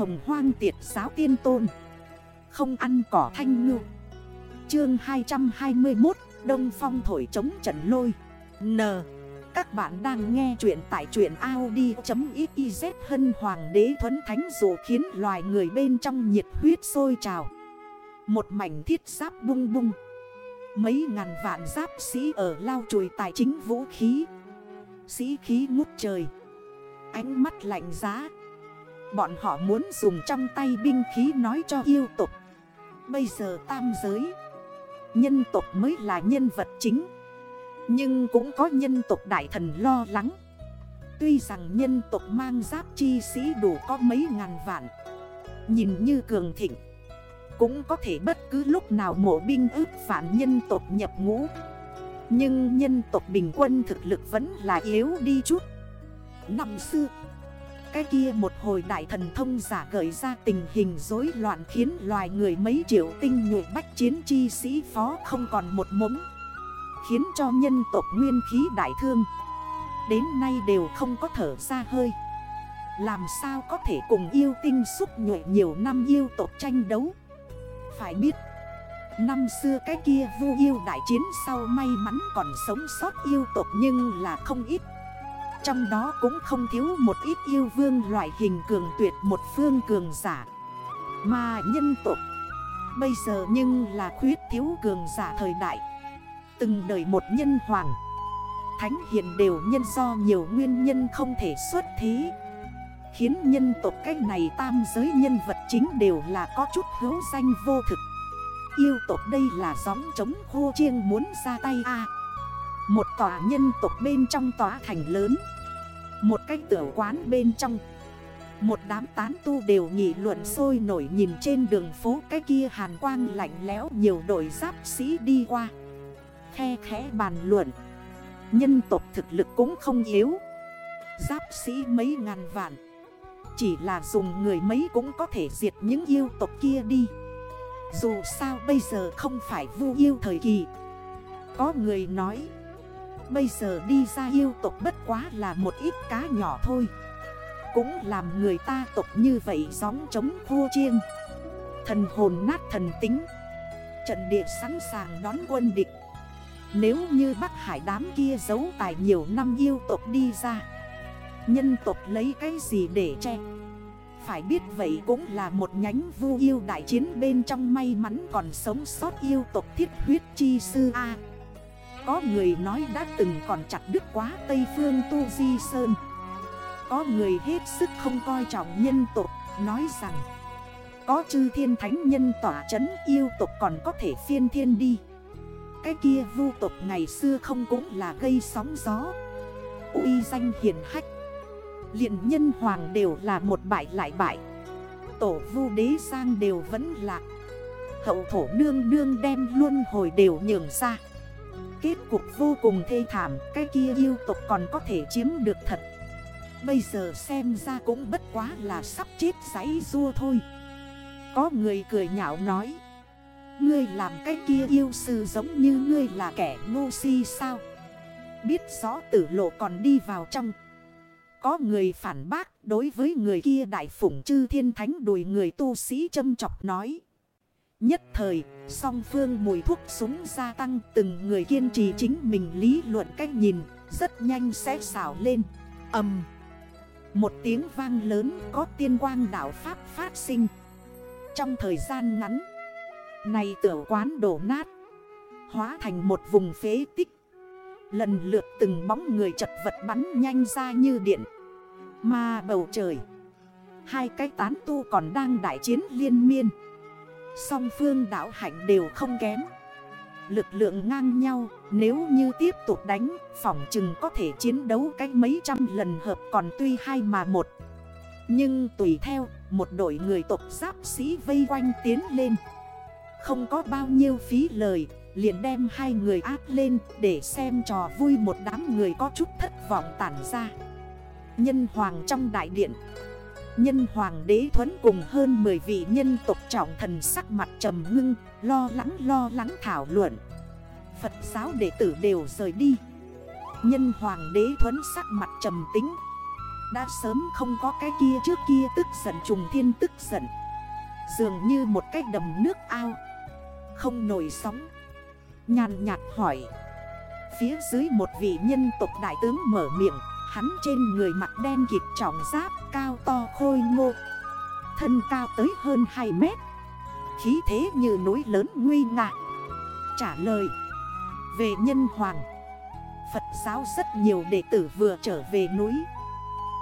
hồng hoang tiệt giáo tiên tôn. Không ăn cỏ thanh ngư. Chương 221 Đông Phong thổi chống trận lôi. N. Các bạn đang nghe chuyện tại truyện Audi.xyz Hân Hoàng đế thuấn thánh dù khiến loài người bên trong nhiệt huyết sôi trào. Một mảnh thiết giáp bung bung. Mấy ngàn vạn giáp sĩ ở lao chùi tài chính vũ khí. Sĩ khí ngút trời. Ánh mắt lạnh giá. Bọn họ muốn dùng trong tay binh khí nói cho yêu tục Bây giờ tam giới, Nhân tộc mới là nhân vật chính. Nhưng cũng có nhân tộc đại thần lo lắng. Tuy rằng nhân tộc mang giáp chi sĩ đủ có mấy ngàn vạn, Nhìn như cường thịnh, Cũng có thể bất cứ lúc nào mộ binh ước phản nhân tộc nhập ngũ. Nhưng nhân tộc bình quân thực lực vẫn là yếu đi chút. Năm xưa cái kia một hồi đại thần thông giả gợi ra tình hình rối loạn khiến loài người mấy triệu tinh nhuệ bách chiến chi sĩ phó không còn một mống. Khiến cho nhân tộc nguyên khí đại thương. Đến nay đều không có thở ra hơi. Làm sao có thể cùng yêu tinh xúc nhuệ nhiều năm yêu tộc tranh đấu? Phải biết, Năm xưa cái kia vu yêu đại chiến sau may mắn còn sống sót yêu tộc nhưng là không ít trong đó cũng không thiếu một ít yêu vương loại hình cường tuyệt một phương cường giả. Mà nhân tục Bây giờ nhưng là khuyết thiếu cường giả thời đại. Từng đời một nhân hoàng, Thánh hiện đều nhân do nhiều nguyên nhân không thể xuất thí. Khiến nhân tộc cách này tam giới nhân vật chính đều là có chút hữu danh vô thực. Yêu tộc đây là gióng chống khô chiêng muốn ra tay a. Một tòa nhân tộc bên trong tòa thành lớn. Một cách tiểu quán bên trong. Một đám tán tu đều nghị luận sôi nổi nhìn trên đường phố cái kia hàn quang lạnh lẽo nhiều đội giáp sĩ đi qua. Khe khẽ bàn luận. Nhân tộc thực lực cũng không yếu. Giáp sĩ mấy ngàn vạn. Chỉ là dùng người mấy cũng có thể diệt những yêu tộc kia đi. Dù sao bây giờ không phải vu yêu thời kỳ. Có người nói Bây giờ đi ra yêu tộc bất quá là một ít cá nhỏ thôi. Cũng làm người ta tộc như vậy gióng chống khô chiêng. Thần hồn nát thần tính. Trận địa sẵn sàng đón quân địch. Nếu như Bắc Hải đám kia giấu tài nhiều năm yêu tộc đi ra. Nhân tộc lấy cái gì để che? Phải biết vậy cũng là một nhánh vu yêu đại chiến bên trong may mắn còn sống sót yêu tộc thiết huyết chi sư A có người nói đã từng còn chặt đứt quá Tây Phương Tu Di Sơn. Có người hết sức không coi trọng nhân tộc, Nói rằng, Có chư thiên thánh nhân tỏa chấn yêu tộc còn có thể phiên thiên đi. Cái kia vu tộc ngày xưa không cũng là gây sóng gió. Uy danh hiển hách. Liền nhân hoàng đều là một bại lại bại. Tổ vu đế sang đều vẫn lạc. Hậu thổ nương nương đem luôn hồi đều nhường ra. Kết cục vô cùng thê thảm, Cái kia yêu tộc còn có thể chiếm được thật. Bây giờ xem ra cũng bất quá là sắp chết giấy rua thôi. Có người cười nhạo nói, Ngươi làm cái kia yêu sư giống như ngươi là kẻ ngu si sao? Biết rõ tử lộ còn đi vào trong. Có người phản bác đối với người kia đại phủng chư thiên thánh đùi người tu sĩ châm chọc nói Nhất thời, song phương mùi thuốc súng gia tăng từng người kiên trì chính mình lý luận cách nhìn, rất nhanh sẽ xảo lên. ầm Một tiếng vang lớn có tiên quang đảo Pháp phát sinh. Trong thời gian ngắn, này tiểu quán đổ nát, hóa thành một vùng phế tích. Lần lượt từng bóng người chật vật bắn nhanh ra như điện. Mà bầu trời, hai cái tán tu còn đang đại chiến liên miên. Song phương đảo hạnh đều không kém. Lực lượng ngang nhau, Nếu như tiếp tục đánh, Phỏng chừng có thể chiến đấu cách mấy trăm lần hợp Còn tuy hai mà một. Nhưng tùy theo, Một đội người tộc giáp sĩ vây quanh tiến lên. Không có bao nhiêu phí lời, Liền đem hai người áp lên Để xem trò vui một đám người có chút thất vọng tản ra. Nhân hoàng trong đại điện Nhân hoàng đế thuấn cùng hơn 10 vị nhân tộc trọng thần sắc mặt trầm ngưng, Lo lắng lo lắng thảo luận. Phật giáo đệ tử đều rời đi. Nhân hoàng đế thuấn sắc mặt trầm tính. Đã sớm không có cái kia trước kia tức giận, trùng thiên tức giận. Dường như một cái đầm nước ao. Không nổi sóng. Nhàn nhạt hỏi. Phía dưới một vị nhân tộc đại tướng mở miệng, Hắn trên người mặt đen kịp trọng giáp cao to khôi ngô. Thân cao tới hơn 2 mét. Khí thế như núi lớn nguy ngạ. Trả lời. Về nhân hoàng. Phật giáo rất nhiều đệ tử vừa trở về núi.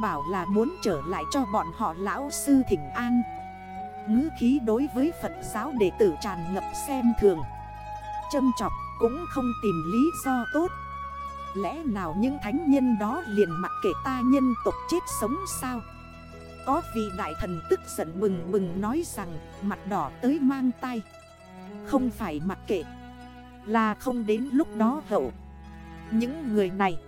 Bảo là muốn trở lại cho bọn họ lão sư thỉnh an. Ngữ khí đối với Phật giáo đệ tử tràn ngập xem thường. Châm chọc cũng không tìm lý do tốt. Lẽ nào những thánh nhân đó liền mặc kệ ta nhân tộc chết sống sao? Có vị đại thần tức giận bừng bừng nói rằng, Mặt đỏ tới mang tay Không phải mặc kệ. Là không đến lúc đó hậu. Những người này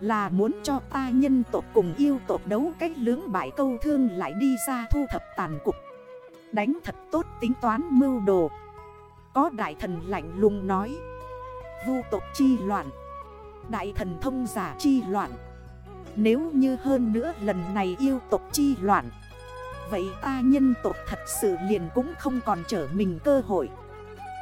Là muốn cho ta nhân tộc cùng yêu tộc đấu cách lưỡng bại câu thương lại đi ra thu thập tàn cục. Đánh thật tốt tính toán mưu đồ. Có đại thần lạnh lùng nói. Vu tộc chi loạn. Đại thần thông giả chi loạn. Nếu như hơn nữa lần này yêu tộc chi loạn, Vậy ta nhân tộc thật sự liền cũng không còn trở mình cơ hội.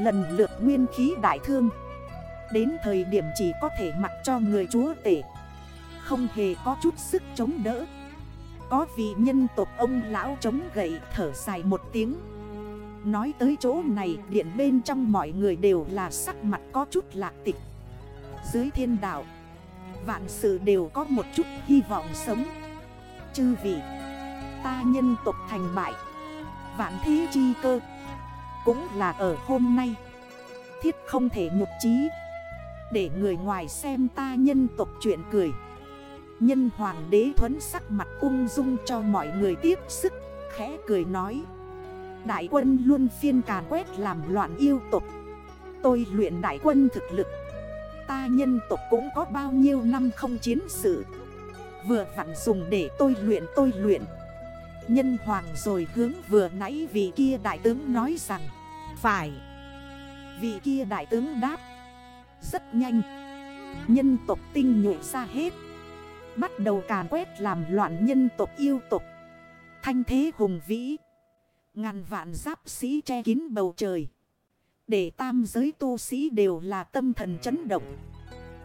Lần lượt nguyên khí đại thương, Đến thời điểm chỉ có thể mặc cho người chúa tể. Không hề có chút sức chống đỡ. Có vị nhân tộc ông lão chống gậy thở dài một tiếng. Nói tới chỗ này, điện bên trong mọi người đều là sắc mặt có chút lạc tịch. Dưới thiên đạo. Vạn sự đều có một chút hy vọng sống. Chư vị, Ta nhân tộc thành bại. Vạn thế chi cơ Cũng là ở hôm nay. Thiết không thể nhục trí Để người ngoài xem ta nhân tộc chuyện cười. Nhân hoàng đế thuấn sắc mặt ung dung cho mọi người tiếp sức, Khẽ cười nói. Đại quân luôn phiên càn quét làm loạn yêu tục Tôi luyện đại quân thực lực. Ta nhân tộc cũng có bao nhiêu năm không chiến sự. Vừa vặn dùng để tôi luyện tôi luyện. Nhân hoàng rồi hướng vừa nãy vị kia đại tướng nói rằng, Phải. Vị kia đại tướng đáp, Rất nhanh. Nhân tộc tinh nhuệ ra hết. Bắt đầu càn quét làm loạn nhân tộc yêu tộc. Thanh thế hùng vĩ. Ngàn vạn giáp sĩ che kín bầu trời. Để tam giới tu sĩ đều là tâm thần chấn động.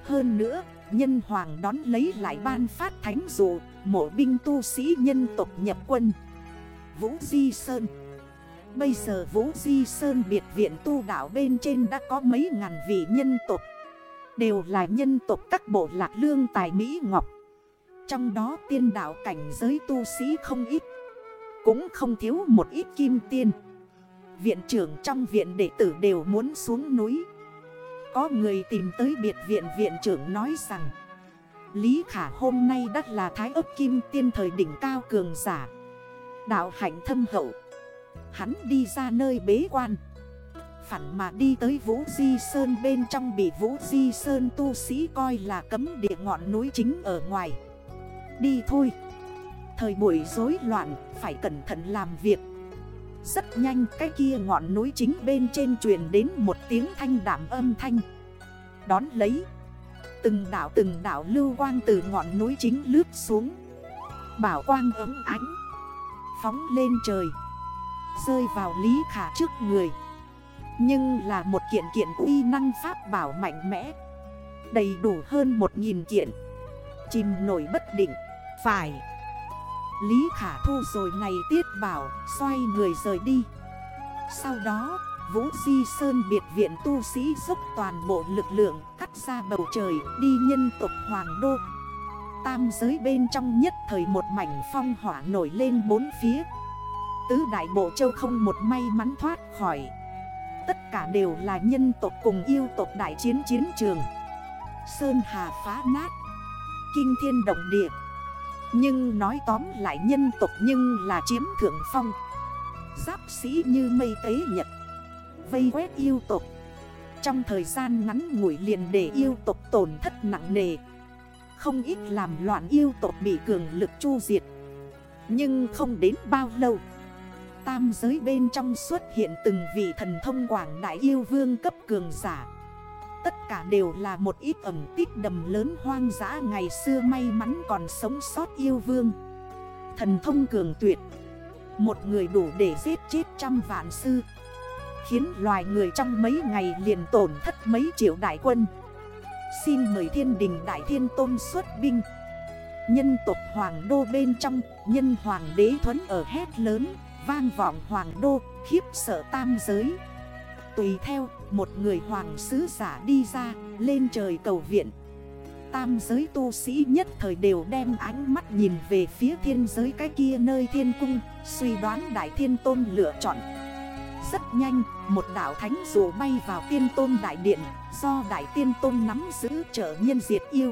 Hơn nữa, nhân hoàng đón lấy lại ban phát thánh dụ, mộ binh tu sĩ nhân tộc nhập quân. Vũ Di Sơn. Bây giờ Vũ Di Sơn biệt viện tu đảo bên trên đã có mấy ngàn vị nhân tộc. Đều là nhân tộc các bộ lạc lương tài Mỹ Ngọc. Trong đó tiên đảo cảnh giới tu sĩ không ít. Cũng không thiếu một ít kim tiên. Viện trưởng trong viện đệ tử đều muốn xuống núi. Có người tìm tới biệt viện viện trưởng nói rằng, Lý Khả hôm nay đắt là thái ấp kim tiên thời đỉnh cao cường giả, Đạo hạnh thâm hậu. Hắn đi ra nơi bế quan, Phản mà đi tới Vũ Di Sơn bên trong bị Vũ Di Sơn tu sĩ coi là cấm địa ngọn núi chính ở ngoài. Đi thôi. Thời buổi rối loạn, phải cẩn thận làm việc. Rất nhanh, cái kia ngọn núi chính bên trên truyền đến một tiếng thanh đảm âm thanh. Đón lấy, Từng đảo từng đảo lưu quang từ ngọn núi chính lướt xuống. Bảo quang ấm ánh, Phóng lên trời, Rơi vào Lý Khả trước người. Nhưng là một kiện kiện uy năng pháp bảo mạnh mẽ, Đầy đủ hơn một nghìn kiện. Chìm nổi bất định, Phải. Lý Khả Thu rồi này tiết bảo, xoay người rời đi. Sau đó, Vũ Di Sơn biệt viện tu sĩ dốc toàn bộ lực lượng cắt ra bầu trời, đi nhân tộc Hoàng Đô. Tam giới bên trong nhất thời một mảnh phong hỏa nổi lên bốn phía. Tứ đại bộ châu không một may mắn thoát khỏi. Tất cả đều là nhân tộc cùng yêu tộc đại chiến chiến trường. Sơn Hà phá nát. Kinh thiên động địa nhưng nói tóm lại nhân tộc nhưng là chiếm thượng phong. Giáp sĩ như mây tế nhật, Vây quét yêu tộc. Trong thời gian ngắn ngủi liền để yêu tộc tổn thất nặng nề. Không ít làm loạn yêu tộc bị cường lực chu diệt. Nhưng không đến bao lâu, Tam giới bên trong xuất hiện từng vị thần thông quảng đại yêu vương cấp cường giả. Tất cả đều là một ít ẩm tích đầm lớn hoang dã ngày xưa may mắn còn sống sót yêu vương. Thần thông cường tuyệt. Một người đủ để giết chết trăm vạn sư. Khiến loài người trong mấy ngày liền tổn thất mấy triệu đại quân. Xin mời thiên đình đại thiên tôn xuất binh. Nhân tộc hoàng đô bên trong, Nhân hoàng đế thuấn ở hét lớn, Vang vọng hoàng đô, khiếp sợ tam giới. Tùy theo một người hoàng sứ giả đi ra Lên trời cầu viện. Tam giới tu sĩ nhất thời đều đem ánh mắt nhìn về phía thiên giới cái kia nơi thiên cung Suy đoán đại thiên tôn lựa chọn. Rất nhanh, một đảo thánh rùa bay vào tiên tôn đại điện Do đại tiên tôn nắm giữ trợ nhân diệt yêu.